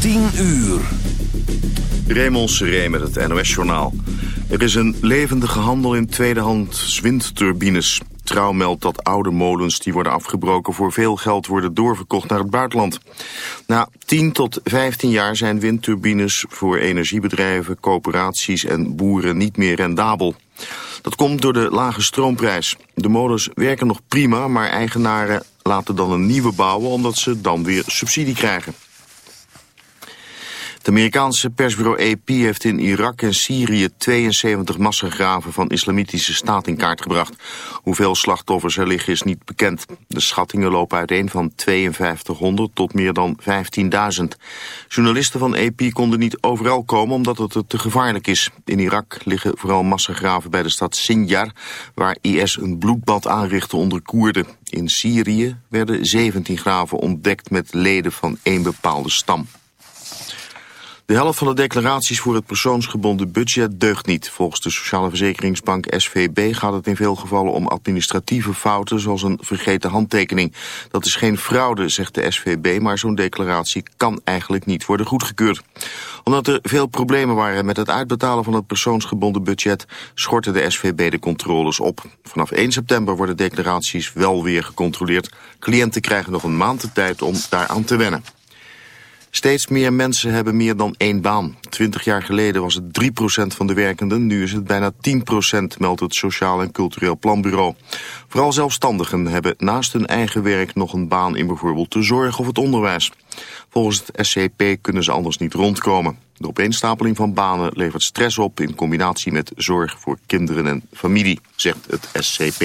10 uur. Raymond Seré met het NOS-journaal. Er is een levendige handel in tweedehands windturbines. Trouw meldt dat oude molens die worden afgebroken voor veel geld worden doorverkocht naar het buitenland. Na 10 tot 15 jaar zijn windturbines voor energiebedrijven, coöperaties en boeren niet meer rendabel. Dat komt door de lage stroomprijs. De molens werken nog prima, maar eigenaren laten dan een nieuwe bouwen omdat ze dan weer subsidie krijgen. Het Amerikaanse persbureau AP heeft in Irak en Syrië 72 massagraven van islamitische staat in kaart gebracht. Hoeveel slachtoffers er liggen is niet bekend. De schattingen lopen uiteen van 5200 tot meer dan 15.000. Journalisten van AP konden niet overal komen omdat het te gevaarlijk is. In Irak liggen vooral massagraven bij de stad Sinjar, waar IS een bloedbad aanrichtte onder Koerden. In Syrië werden 17 graven ontdekt met leden van één bepaalde stam. De helft van de declaraties voor het persoonsgebonden budget deugt niet. Volgens de Sociale Verzekeringsbank SVB gaat het in veel gevallen om administratieve fouten zoals een vergeten handtekening. Dat is geen fraude, zegt de SVB, maar zo'n declaratie kan eigenlijk niet worden goedgekeurd. Omdat er veel problemen waren met het uitbetalen van het persoonsgebonden budget, schortte de SVB de controles op. Vanaf 1 september worden declaraties wel weer gecontroleerd. Cliënten krijgen nog een maand de tijd om daaraan te wennen. Steeds meer mensen hebben meer dan één baan. Twintig jaar geleden was het 3% van de werkenden, nu is het bijna 10%, meldt het Sociaal en Cultureel Planbureau. Vooral zelfstandigen hebben naast hun eigen werk nog een baan in bijvoorbeeld de zorg of het onderwijs. Volgens het SCP kunnen ze anders niet rondkomen. De opeenstapeling van banen levert stress op in combinatie met zorg voor kinderen en familie, zegt het SCP.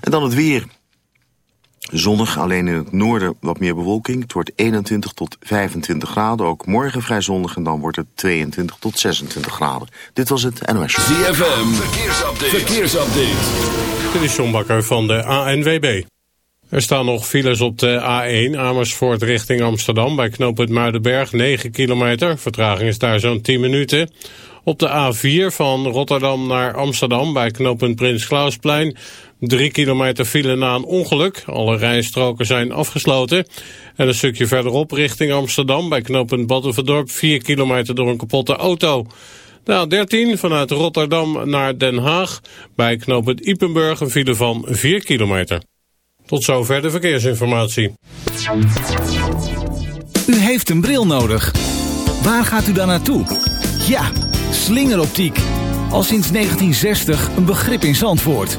En dan het weer. Zonnig, alleen in het noorden wat meer bewolking. Het wordt 21 tot 25 graden. Ook morgen vrij zonnig en dan wordt het 22 tot 26 graden. Dit was het NOS. ZFM, verkeersupdate. verkeersupdate. Dit is John Bakker van de ANWB. Er staan nog files op de A1 Amersfoort richting Amsterdam... bij knooppunt Muidenberg, 9 kilometer. Vertraging is daar zo'n 10 minuten. Op de A4 van Rotterdam naar Amsterdam bij knooppunt Prins Klausplein... Drie kilometer file na een ongeluk. Alle rijstroken zijn afgesloten. En een stukje verderop richting Amsterdam bij knooppunt Baddenverdorp. Vier kilometer door een kapotte auto. De A13 vanuit Rotterdam naar Den Haag. Bij knooppunt Ipenburg een file van 4 kilometer. Tot zover de verkeersinformatie. U heeft een bril nodig. Waar gaat u dan naartoe? Ja, slingeroptiek. Al sinds 1960 een begrip in Zandvoort.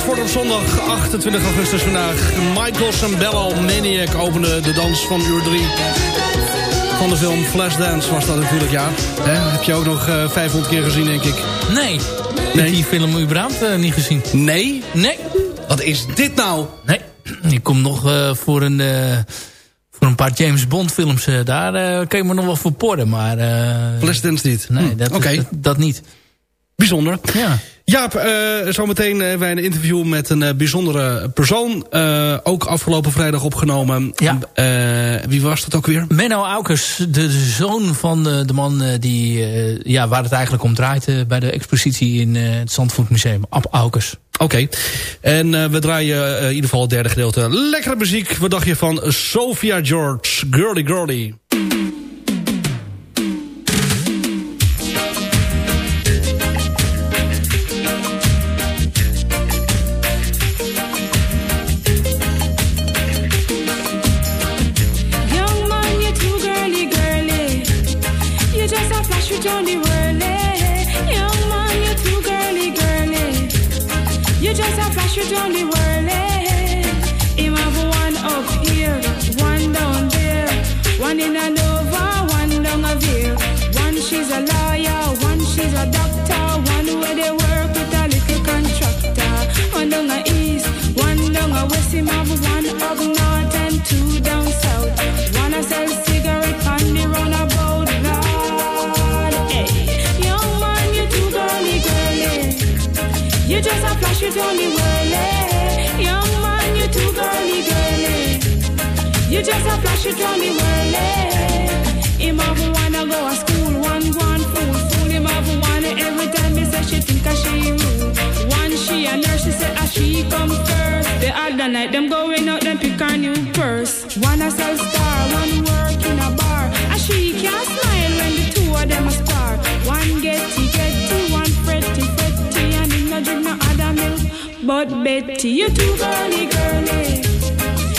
Zandvoort op zondag 28 augustus vandaag. Michael Sambello, Maniac, opende de dans van uur 3 van de film Flashdance was dat natuurlijk, ja. Hè? Heb je ook nog eh 500 keer gezien, denk ik. Nee. Nee. heb die film überhaupt eh, niet gezien. Nee? Nee. Wat is dit nou? Nee. Ik kom nog eh, voor, een, voor een paar James Bond films. daar kan je me nog wel voor porren. Maar Flashdance niet. nee, Hm, dat, dat, dat niet. bijzonder. Ja. Jaap, eh, zometeen hebben wij een interview met een eh, bijzondere persoon. Eh, ook afgelopen vrijdag opgenomen. Ja. Eh, wie was dat ook weer? Menno Aukers, de zoon van de, de man eh, die, eh, ja, waar het eigenlijk om draait... eh, bij de expositie in eh, het Zandvoortmuseum. Ab Aukers. Oké. En eh, we draaien eh, in ieder geval het derde gedeelte. Lekkere muziek. Wat dacht je van Sophia George? Girly Girly. You're too girly, girly. You just a flash with Johnny Whirly. One up here, one down there, one in a Nova, one down a. One she's a lawyer, one she's a doctor, one where they work with a little contractor. One down east, one down west. One up north flash it on the whirly. Eh? Young man, you too girly, girly. You just a flash it on the whirly. Eh? Him have wanna go to school, one one fool, fool him have one every time he say she think a she rude. One she a nurse, she say a she come first. The other night them going out, them pick her new purse. One a sell star, But Betty, you're too girly girly.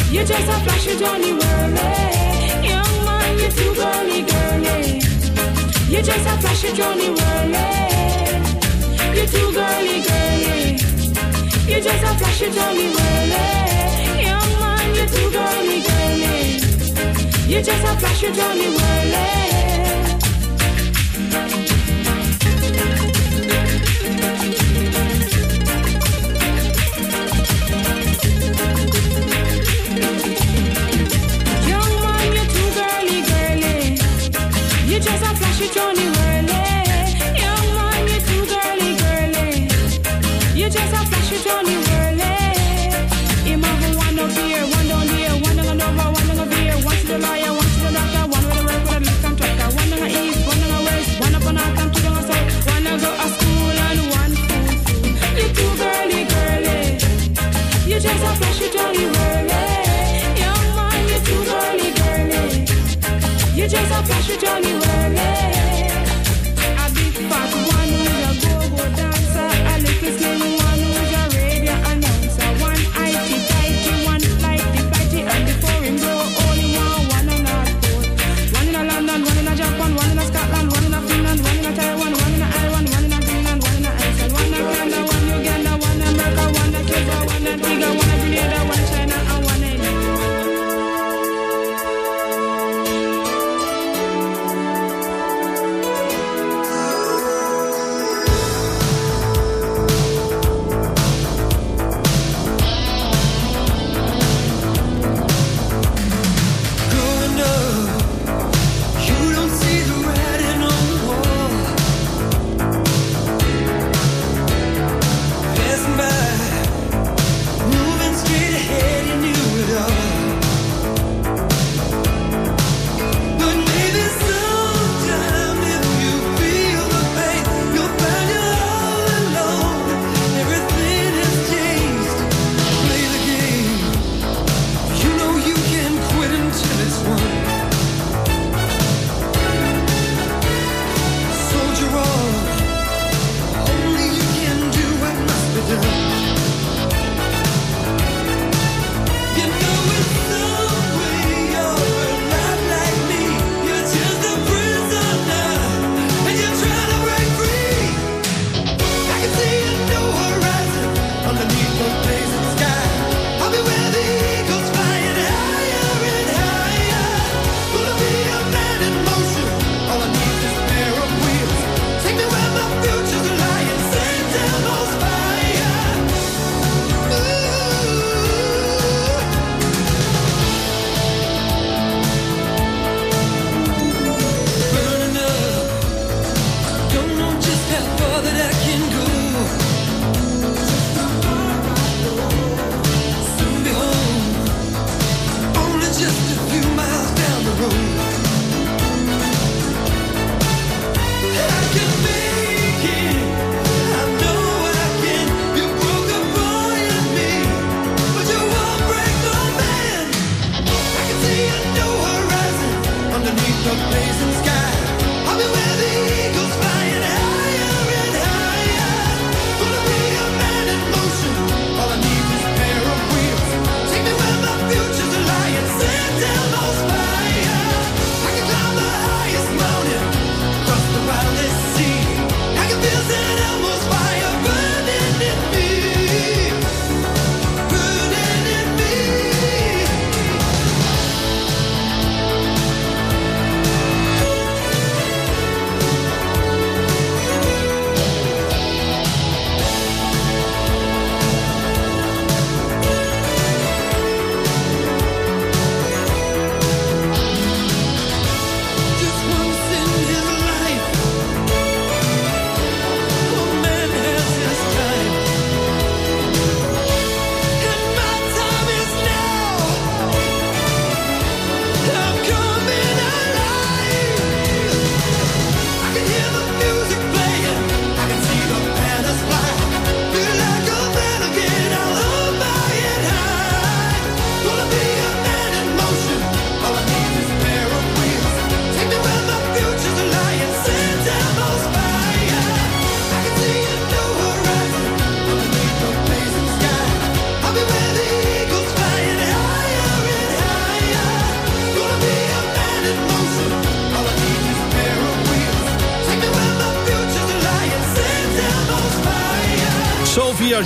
You're just a flash it on whirly. Young man, you're too girly girly. You're just a flash it on the whirly. You too girly girly. You're just a flash it on whirly. Young man, you're too girly girly. You're just a flash it on whirly. the job you were.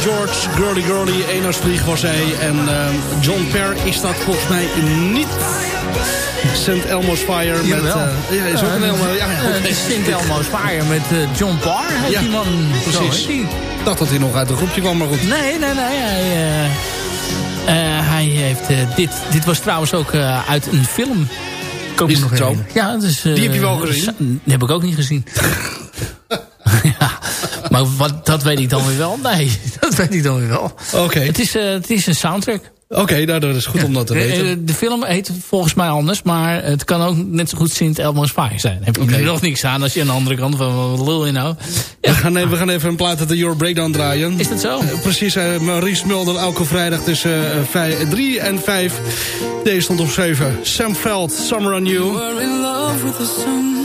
George, Girly Girly, Enas Vlieg was hij. En ehm, John Per is dat volgens mij niet. St. Elmo's Fire met... Jawel. eh, ja, is ook een Elmo. Ja, Eh. Sint Elmo's Fire met eh, John Parr. Ja, die man. Zo precies. heet die. Dacht dat hij nog uit een groepje kwam, maar goed. Nee, nee, nee. Hij, hij heeft dit. Dit was trouwens ook uit een film. Ik Is me het nog zo? Ja, dus, Die heb je wel gezien? Die heb ik ook niet gezien. Maar wat, dat weet ik dan weer wel. Nee, dat weet ik dan weer wel. Oké, Het, is, eh, het is een soundtrack. oké, nou, dat is goed om dat te weten. eh, De film heet volgens mij anders, maar het kan ook net zo goed Sint Elmo's Fire zijn. Heb je nu nog niks aan als je aan de andere kant van wat lul je nou? We, gaan even, we gaan even een plaat uit de Euro Breakdown draaien. Is dat zo? Eh, Precies, uh, Maurice Mulder elke vrijdag tussen 3 en 5. Deze stond op 7. Sam Veld, Summer on You. were in love with the sun.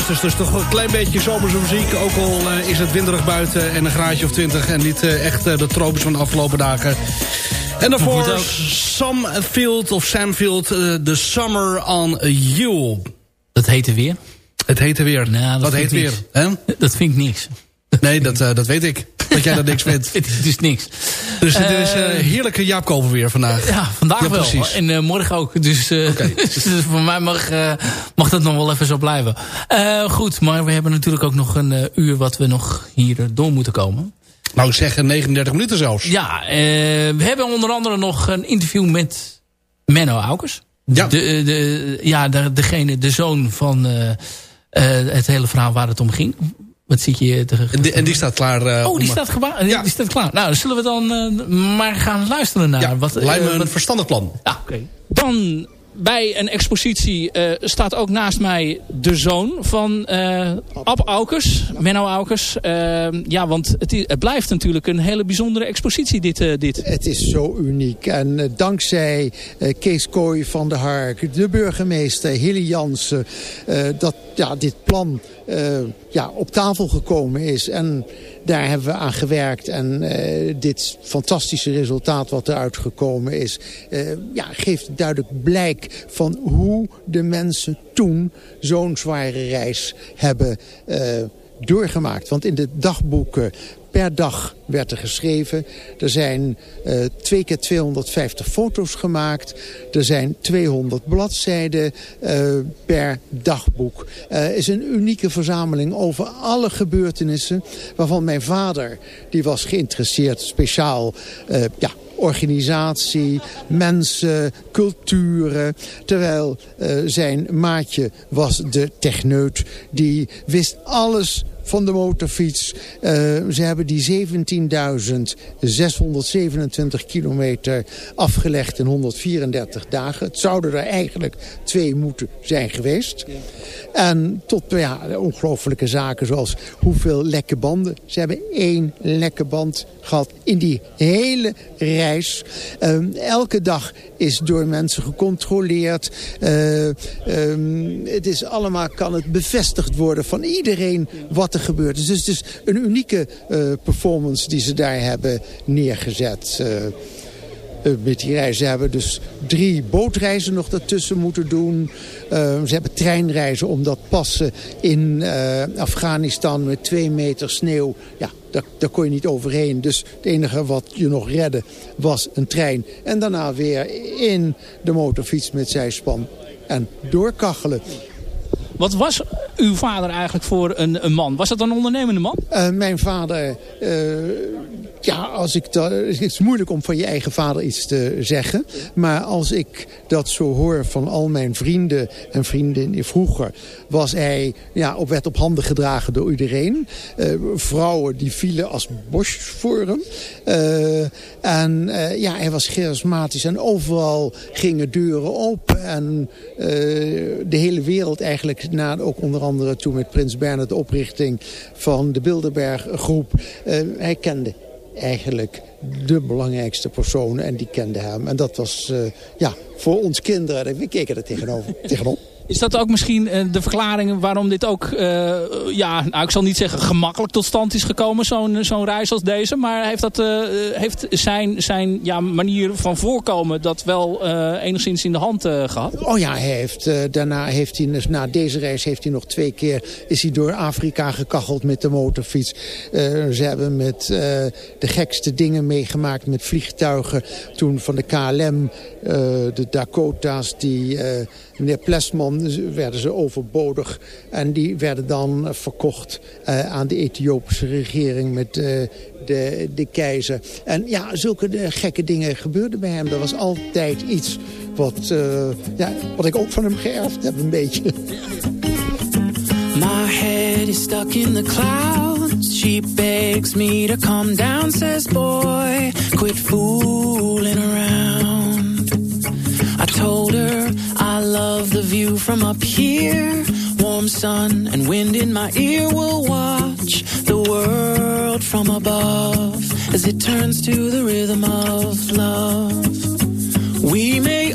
Augustus, dus toch een klein beetje zomerse muziek. Ook al eh, is het winderig buiten en een graadje of 20... en niet eh, echt eh, de tropisch van de afgelopen dagen. En daarvoor moet ook. Samfield of Samfield, The Summer on You. Dat heette weer. Het heette weer. Nou, dat heet weer? Hè? Dat vind ik niks. Nee, dat, dat weet ik. Dat jij dat niks vindt. Het, het is niks. Dus het is Eh, eh, heerlijke Jaap Koper weer vandaag. Ja, vandaag Ja, wel. precies. En eh, morgen ook. Dus, eh, dus voor mij mag, mag dat nog wel even zo blijven. Goed, maar we hebben natuurlijk ook nog een uur wat we nog hier door moeten komen. Nou, ik zeg eh, 39 minuten zelfs. Ja, we hebben onder andere nog een interview met Menno Aukers. Ja. De, de, ja, de, degene, de zoon van het hele verhaal waar het om ging. Wat zit je te... En die, en die staat klaar. eh, Oh, die om- staat, geba- Ja. die staat klaar. Nou, zullen we dan eh, maar gaan luisteren naar... Ja, wat, eh, lijkt me een wat- verstandig plan. Ja, oké. Dan bij een expositie eh, staat ook naast mij de zoon van eh Ab Aukers, Menno Aukers. Eh, ja, want het, het blijft natuurlijk een hele bijzondere expositie dit. eh, dit. Het is zo uniek. En eh, dankzij eh, Kees Kooi van der Hark, de burgemeester Hilly Jansen... eh, dat ja, dit plan eh, ja, op tafel gekomen is. En daar hebben we aan gewerkt. En eh, dit fantastische resultaat wat eruit gekomen is... eh, ja, geeft duidelijk blijk van hoe de mensen toen zo'n zware reis hebben eh, doorgemaakt. Want in de dagboeken per dag werd er geschreven. Er zijn eh, twee keer 250 foto's gemaakt. Er zijn 200 bladzijden eh, per dagboek. Het is een unieke verzameling over alle gebeurtenissen... waarvan mijn vader, die was geïnteresseerd speciaal... eh, ja, organisatie, mensen, culturen. Terwijl zijn maatje was de techneut. Die wist alles van de motorfiets. Eh, ze hebben die 17.627 kilometer afgelegd in 134 dagen. Het zouden er eigenlijk twee moeten zijn geweest. En tot ja, ongelofelijke zaken zoals hoeveel lekke banden. Ze hebben één lekke band gehad in die hele reis. Ehm, elke dag is door mensen gecontroleerd. Eh, ehm, het is allemaal, kan het bevestigd worden van iedereen wat er gebeurd. Dus het is een unieke eh, performance die ze daar hebben neergezet. eh, eh, met die reizen. Ze hebben dus drie bootreizen nog daartussen moeten doen. Ze hebben treinreizen omdat passen in Afghanistan met twee meter sneeuw. Ja, daar, daar kon je niet overheen. Dus het enige wat je nog redde was een trein. En daarna weer in de motorfiets met zijspan en doorkachelen. Wat was uw vader eigenlijk voor een, man? Was dat een ondernemende man? Eh, mijn vader, eh, ja, als ik dat, het is moeilijk om van je eigen vader iets te zeggen. Maar als ik dat zo hoor van al mijn vrienden en vriendinnen vroeger, was hij ja, op werd op handen gedragen door iedereen. Eh, vrouwen die vielen als bos voor hem. En ja, hij was charismatisch en overal gingen deuren open. En de hele wereld eigenlijk, na, ook onder andere toen met Prins Bernhard de oprichting van de Bilderberg groep. eh, hij kende eigenlijk de belangrijkste personen en die kenden hem. En dat was eh, ja, voor ons kinderen, we keken er tegenover, tegenop. Is dat ook misschien eh, de verklaring waarom dit ook, eh, ja, nou, ik zal niet zeggen gemakkelijk tot stand is gekomen, zo'n zo'n reis als deze. Maar heeft, dat, eh, heeft zijn, zijn ja, manier van voorkomen dat wel eh, enigszins in de hand eh, gehad? Oh ja, hij heeft, eh, daarna heeft hij, dus na deze reis heeft hij nog twee keer, is hij door Afrika gekacheld met de motorfiets. Eh, ze hebben met eh, de gekste dingen meegemaakt met vliegtuigen. Toen van de KLM, eh, de Dakota's, die eh, meneer Plesman, werden ze overbodig. En die werden dan eh, verkocht eh, aan de Ethiopische regering met eh, de, de keizer. En ja, zulke gekke dingen gebeurden bij hem. Er was altijd iets wat, ja, wat ik ook van hem geërfd heb, een beetje. My head is stuck in the clouds. She begs me to come down, says, Boy, quit fooling around. Told her I love the view from up here. Warm sun and wind in my ear will watch the world from above as it turns to the rhythm of love. We may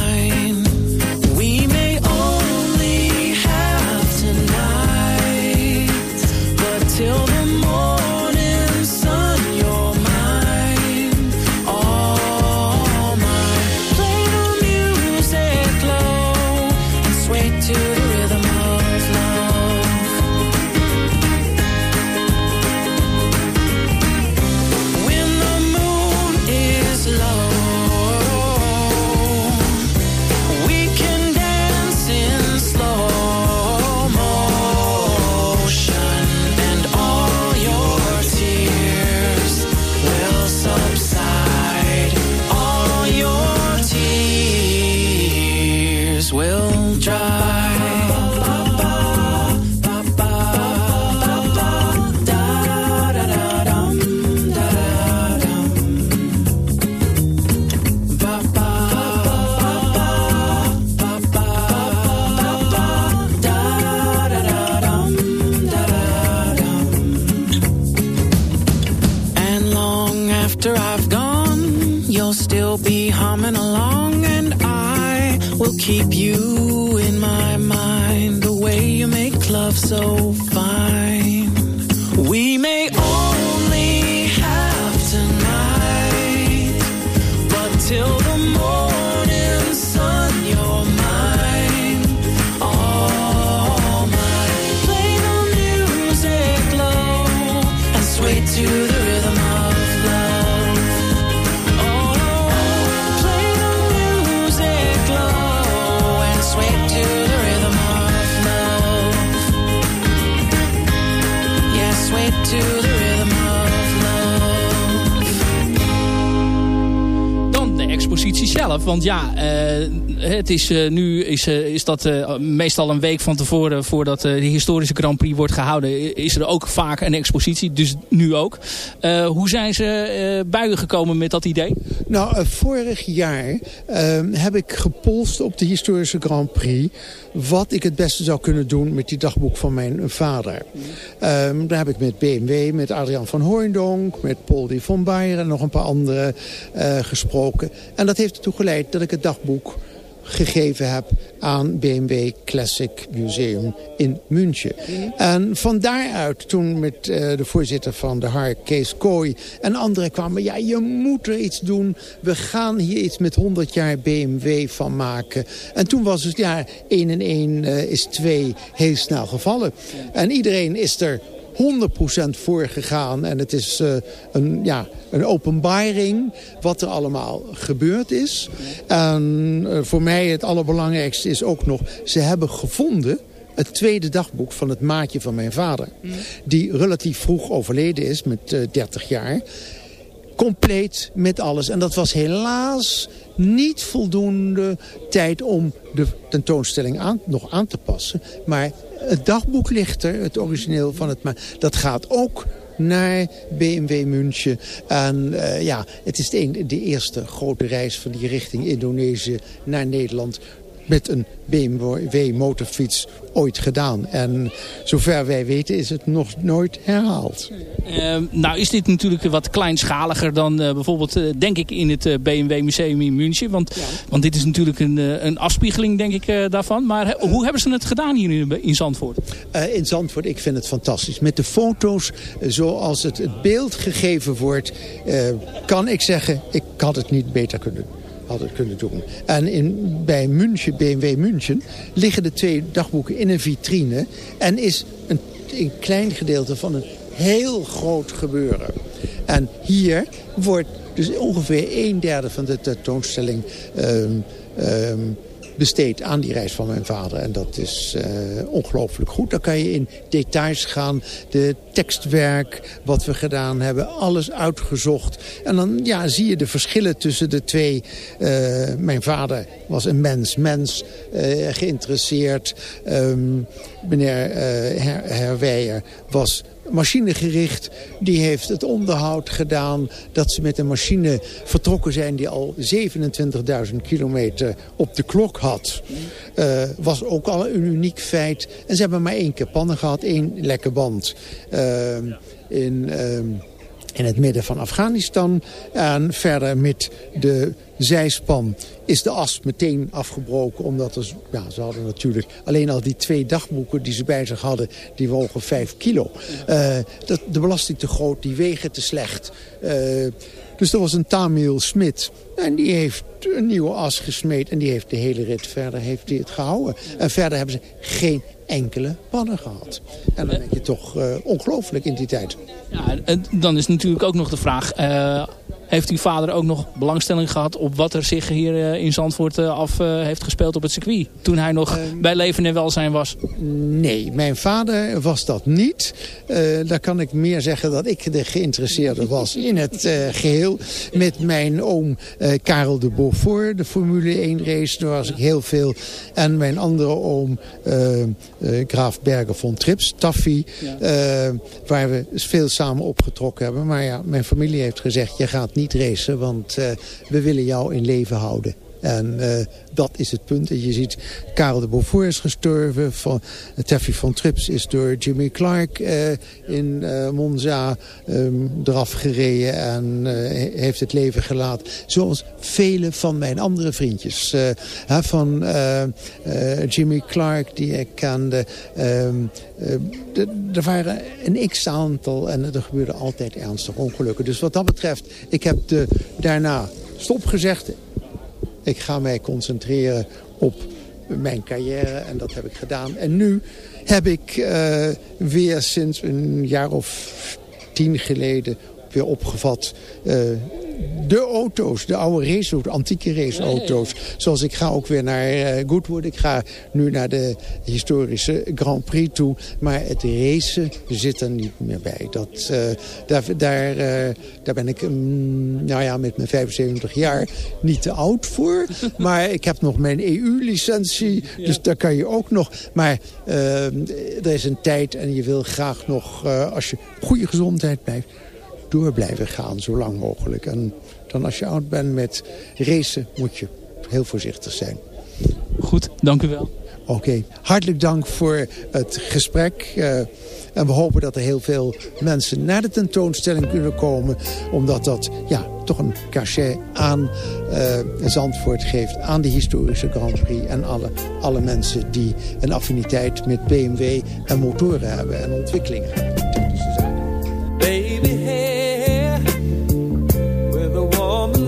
Want ja, eh, het is, eh, nu is, eh, is dat meestal een week van tevoren... voordat de historische Grand Prix wordt gehouden... is er ook vaak een expositie. Dus nu ook. Hoe zijn ze bij gekomen met dat idee? Nou, eh, vorig jaar ehm, heb ik gepolst op de historische Grand Prix... wat ik het beste zou kunnen doen met die dagboek van mijn vader. Ehm, daar heb ik met BMW, met Adriaan van Hooijdonk... met Paul de von Bayer en nog een paar anderen eh, gesproken. En dat heeft ertoe geleid dat ik het dagboek gegeven heb aan BMW Classic Museum in München. En van daaruit, toen met eh, de voorzitter van de HAR, Kees Kooi... en anderen kwamen, ja, je moet er iets doen. We gaan hier iets met 100 jaar BMW van maken. En toen was het, ja, 1 en 1 eh, is 2 heel snel gevallen. En iedereen is er 100% voor gegaan. En het is eh, een, ja, een openbaring wat er allemaal gebeurd is. En eh, voor mij het allerbelangrijkste is ook nog... ze hebben gevonden het tweede dagboek van het maatje van mijn vader. Die relatief vroeg overleden is met eh 30 jaar. Compleet met alles. En dat was helaas niet voldoende tijd om de tentoonstelling aan, nog aan te passen. Maar het dagboek ligt er, het origineel van het... Maar dat gaat ook naar BMW München. En eh, ja, het is de, de eerste grote reis van die richting Indonesië naar Nederland met een BMW motorfiets ooit gedaan. En zover wij weten is het nog nooit herhaald. Eh, nou is dit natuurlijk wat kleinschaliger dan eh, bijvoorbeeld, eh, denk ik, in het eh, BMW Museum in München. Want, want dit is natuurlijk een, een afspiegeling, denk ik, eh, daarvan. Maar he- hoe hebben ze het gedaan hier in, in Zandvoort? Eh, in Zandvoort, ik vind het fantastisch. Met de foto's, zoals het, het beeld gegeven wordt, eh, kan ik zeggen, ik had het niet beter kunnen, had het kunnen doen. En in, bij München, BMW München, liggen de twee dagboeken in een vitrine en is een, een klein gedeelte van een heel groot gebeuren. En hier wordt dus ongeveer een derde van de tentoonstelling ehm, ehm, besteed aan die reis van mijn vader. En dat is eh, ongelooflijk goed. Dan kan je in details gaan. De tekstwerk, wat we gedaan hebben, alles uitgezocht. En dan ja, zie je de verschillen tussen de twee. Eh, mijn vader was een mens, mens, eh, geïnteresseerd. Ehm, meneer Her Herwijer was machinegericht. Die heeft het onderhoud gedaan dat ze met een machine vertrokken zijn... die al 27.000 kilometer op de klok had. Eh, was ook al een uniek feit. En ze hebben maar één keer pannen gehad, één lekke band. Ehm, in... ehm, in het midden van Afghanistan. En verder met de zijspan is de as meteen afgebroken. Omdat ja, ze hadden natuurlijk alleen al die twee dagboeken die ze bij zich hadden. Die wogen vijf kilo. Eh, dat, de belasting te groot, die wegen te slecht. Eh, dus er was een Tamil Smit. En die heeft een nieuwe as gesmeed. En die heeft de hele rit verder heeft die het gehouden. En verder hebben ze geen enkele pannen gehad. En dan denk je toch eh, ongelooflijk in die tijd. Ja, en dan is natuurlijk ook nog de vraag... eh, heeft uw vader ook nog belangstelling gehad op wat er zich hier eh, in Zandvoort af heeft gespeeld op het circuit? Toen hij nog bij leven en welzijn was. Nee, mijn vader was dat niet. Daar kan ik meer zeggen dat ik de geïnteresseerde was in het eh, geheel. Met mijn oom eh, Karel de Beaufort, de Formule 1 race, daar was ik heel veel. En mijn andere oom, eh, eh, Graaf Berger von Trips, Taffy, waar we veel samen opgetrokken hebben. Maar ja, mijn familie heeft gezegd, je gaat niet racen, want we willen jou in leven houden. En eh, dat is het punt. En je ziet, Karel de Beaufort is gestorven. Van, van Trips is door Jimmy Clark eh, in eh, Monza ehm, eraf gereden. En he- heeft het leven gelaten. Zoals vele van mijn andere vriendjes. Hè, van Jimmy Clark, die ik kende. Ehm, eh, er waren een x-aantal en er gebeurden altijd ernstige ongelukken. Dus wat dat betreft, ik heb de, daarna stop gezegd. Ik ga mij concentreren op mijn carrière en dat heb ik gedaan. En nu heb ik eh, weer sinds een jaar of tien geleden weer opgevat... eh, de auto's, de oude race, antieke raceauto's. Zoals ik ga ook weer naar eh, Goodwood. Ik ga nu naar de historische Grand Prix toe. Maar het racen zit er niet meer bij. Dat, eh, daar, daar, eh, daar ben ik mm, nou ja, met mijn 75 jaar niet te oud voor. maar ik heb nog mijn EU-licentie. Dus daar kan je ook nog. Maar er is een tijd en je wil graag nog, als je goede gezondheid blijft door blijven gaan, zo lang mogelijk. En dan als je oud bent met racen, moet je heel voorzichtig zijn. Goed, dank u wel. Oké, hartelijk dank voor het gesprek. eh, en we hopen dat er heel veel mensen naar de tentoonstelling kunnen komen. Omdat dat ja, toch een cachet aan eh, Zandvoort geeft. Aan de historische Grand Prix. En alle, alle mensen die een affiniteit met BMW en motoren hebben. En ontwikkelingen.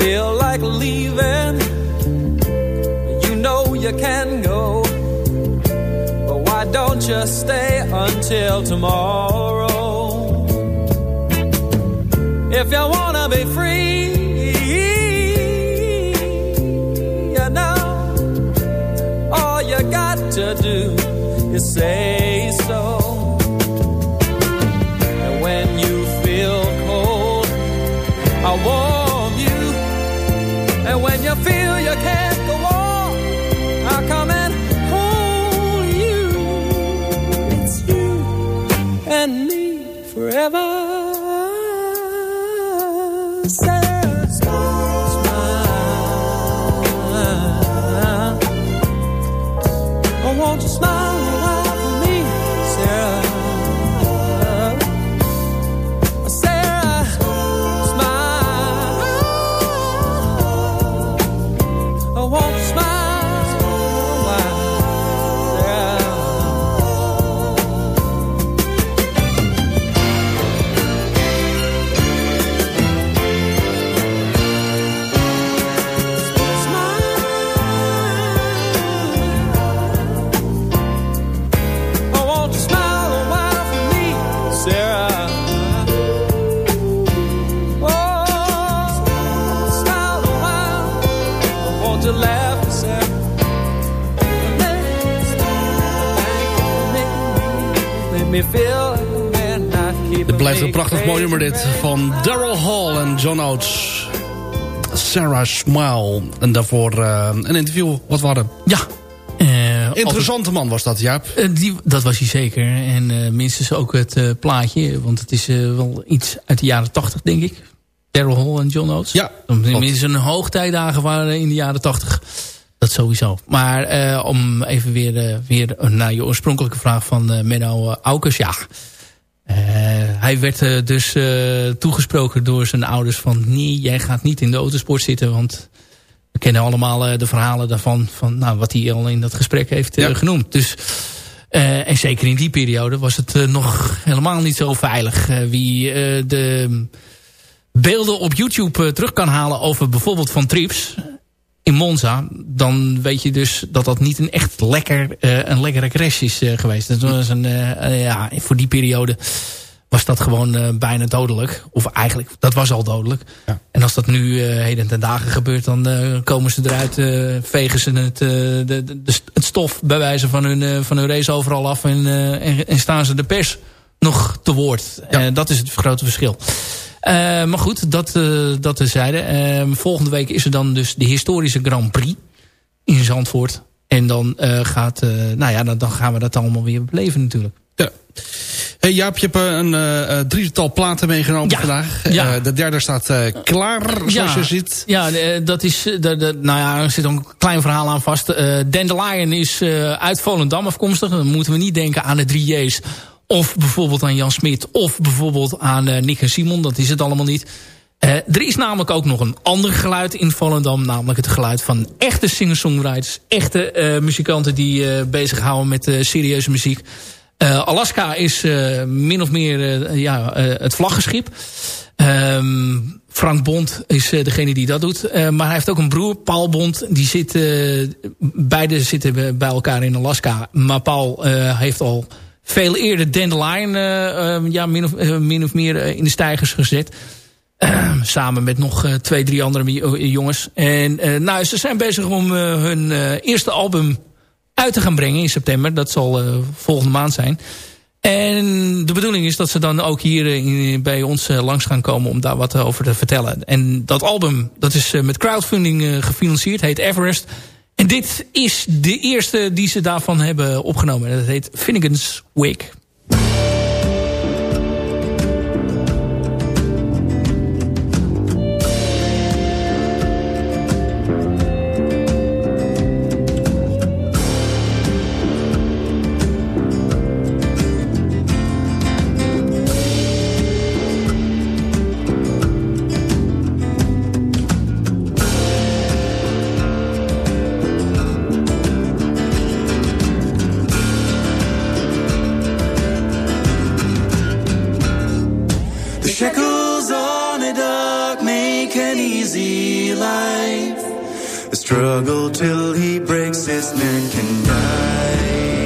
feel like leaving, you know you can go. But why don't you stay until tomorrow? If you wanna be free, you know, all you got to do is say so. Mooi nummer dit. Van Daryl Hall en John Oates. Sarah Smile. En daarvoor eh, een interview wat we hadden. Ja. Eh, Interessante man was dat, Jaap. Eh, die, dat was hij zeker. En minstens ook het plaatje. Want het is wel iets uit de jaren tachtig, denk ik. Daryl Hall en John Oates. Ja. Minstens een hoogtijdagen waren in de jaren tachtig. Dat sowieso. Maar om even weer, weer naar je oorspronkelijke vraag van Menno Aukers. Ja, hij werd eh, dus eh, toegesproken door zijn ouders van... nee, jij gaat niet in de autosport zitten, want... We kennen allemaal eh, de verhalen daarvan, van nou, wat hij al in dat gesprek heeft eh, Ja. genoemd. Dus, eh, en zeker in die periode was het eh, nog helemaal niet zo veilig. Eh, wie eh, de beelden op YouTube eh, terug kan halen over bijvoorbeeld Van Trips in Monza, dan weet je dus dat dat niet een echt lekker, eh, een lekkere crash is eh, geweest. Dat was een, eh, ja, voor die periode was dat gewoon bijna dodelijk. Of eigenlijk, dat was al dodelijk. En als dat nu heden ten dagen gebeurt, dan komen ze eruit, vegen ze het, de, het stof bij wijze van hun, van hun race overal af en, en, en staan ze de pers nog te woord. Dat is het grote verschil. Eh, maar goed, dat, eh dat terzijde. Eh, volgende week is er dan dus de historische Grand Prix in Zandvoort. En dan, gaat, nou ja, dan, dan gaan we dat allemaal weer beleven natuurlijk. Ja. Hey Jaap, je hebt een eh, drietal platen meegenomen vandaag. Ja. De derde staat klaar, zoals Ja. je ziet. Ja, dat is, de, nou ja, er zit een klein verhaal aan vast. Dandelion is uit Volendam afkomstig. Dan moeten we niet denken aan de 3J's. Of bijvoorbeeld aan Jan Smit. Of bijvoorbeeld aan eh, Nick en Simon. Dat is het allemaal niet. Eh, er is namelijk ook nog een ander geluid in Volendam. Namelijk het geluid van echte singer-songwriters. Echte eh, muzikanten die eh bezighouden met serieuze muziek. Alaska is min of meer ja, het vlaggenschip. Ehm, Frank Bond is degene die dat doet. Maar hij heeft ook een broer, Paul Bond. Die zit, beide zitten bij elkaar in Alaska. Maar Paul heeft al veel eerder Dandelion eh, eh, ja, min, of, eh, min of meer eh, in de stijgers gezet. Ehm, samen met nog twee, drie andere jo- jongens. En nou, ze zijn bezig om hun eerste album uit te gaan brengen in september. Dat zal volgende maand zijn. En de bedoeling is dat ze dan ook hier bij ons langs gaan komen om daar wat over te vertellen. En dat album, dat is met crowdfunding gefinancierd, heet Everest. En dit is de eerste die ze daarvan hebben opgenomen. Dat heet Finnegan's Wake. easy life. The struggle till he breaks his neck and dies.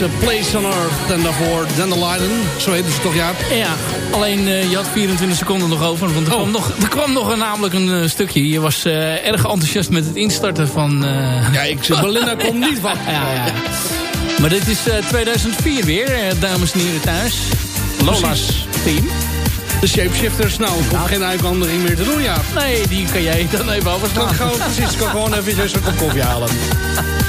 Eh, Place on Earth en daarvoor Dandelion. Zo heette ze toch, ja? Ja, alleen eh, je had 24 seconden nog over. Want er, oh. kwam, nog, er kwam nog een, namelijk een eh, stukje. Je was erg enthousiast met het instarten van... Ja, ik, Belinda komt niet van. Ja, ja. Maar dit is 2004 weer, dames en heren thuis. Lola's team. De Shapeshifters, nou, er komt nou. geen uitwandering meer te doen, ja. Nee, die kan jij dan even overslaan. Precies. Ik kan gewoon even een kop koffie halen.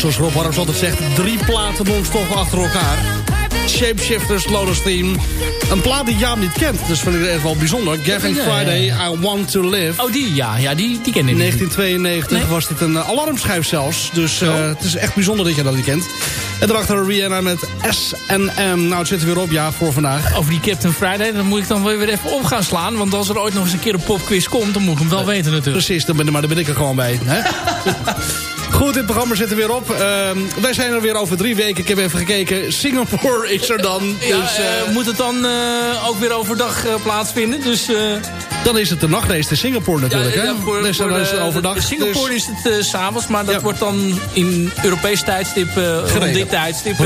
zoals Rob Harms altijd zegt, drie platen non-stop achter elkaar. Shapeshifters, Lotus Theme. Een plaat die Jaap niet kent, dus vind ik echt wel bijzonder. Gavin. Friday, I Want To Live. Oh, die, ja, ja die, die ken ik In niet. 1992 Nee. was dit een eh, alarmschijf zelfs. Dus eh, het is echt bijzonder dat je dat niet kent. En daarachter Rihanna met S&M. Nou, het zit er weer op, ja, voor vandaag. Over die Captain Friday, dan moet ik dan weer even op gaan slaan. Want als er ooit nog eens een keer een popquiz komt, dan moet ik hem wel weten natuurlijk. Precies, dan ben, maar daar ben ik er gewoon bij. Hè? Goed, dit programma zit er weer op. Ehm, wij zijn er weer over drie weken. Ik heb even gekeken. Singapore is er dan. Ja, dus, eh, eh, moet het dan eh, ook weer overdag plaatsvinden? Dus, dan is het de nachtrace in Singapore natuurlijk. ja, hè? ja, voor, dus voor dan is het overdag. de Singapore dus- is het s s'avonds, maar dat Ja. wordt dan in Europees tijdstip, rond Gereden. dit tijdstip.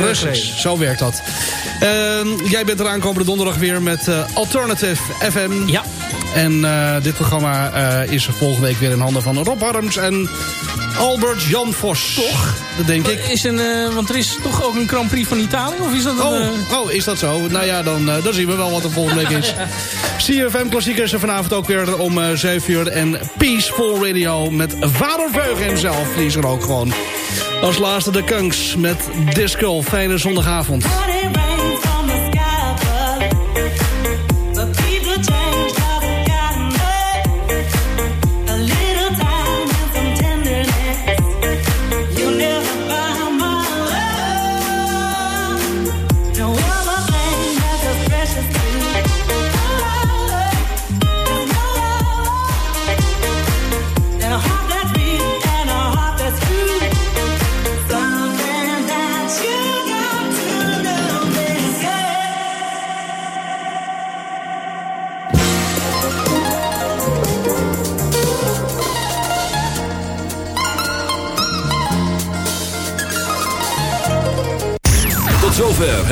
zo werkt dat. Ehm, jij bent er aankomende donderdag weer met Alternative FM. Ja. En dit programma is volgende week weer in handen van Rob Harms en Albert Jan Vos. Toch? Dat denk ik. Is een, eh, want er is toch ook een Grand Prix van Italië? Of is dat een, Oh, eh, oh, is dat zo? Nou ja, dan, eh, dan zien we wel wat er volgende week is. CFM Klassiekers er vanavond ook weer om eh 7 uur. En Peaceful Radio met Vader Veugen hemzelf. Die is er ook gewoon. Als laatste de Kunks met Disco. Fijne zondagavond.